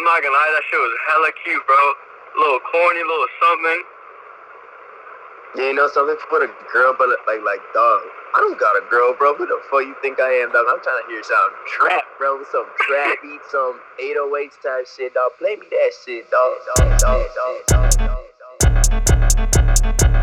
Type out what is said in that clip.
I'm not gonna lie, that shit was hella cute, bro. A little corny, a little something. Yeah, you know something for a girl, but like, like, dog. I don't got a girl, bro. Who the fuck you think I am, dog? I'm trying to hear some trap, bro. Some trap beat, some 808 type shit, dog. Play me that shit, dog. dog, dog, dog, dog, dog.